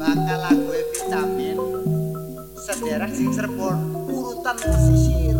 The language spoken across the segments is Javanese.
bakal lagu vitamin sederek sing serbon urutan pesisir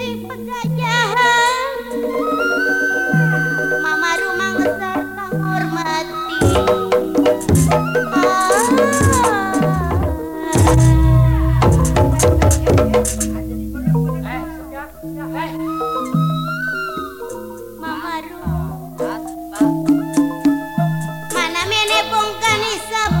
pongan esa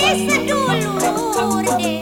sedulur dewe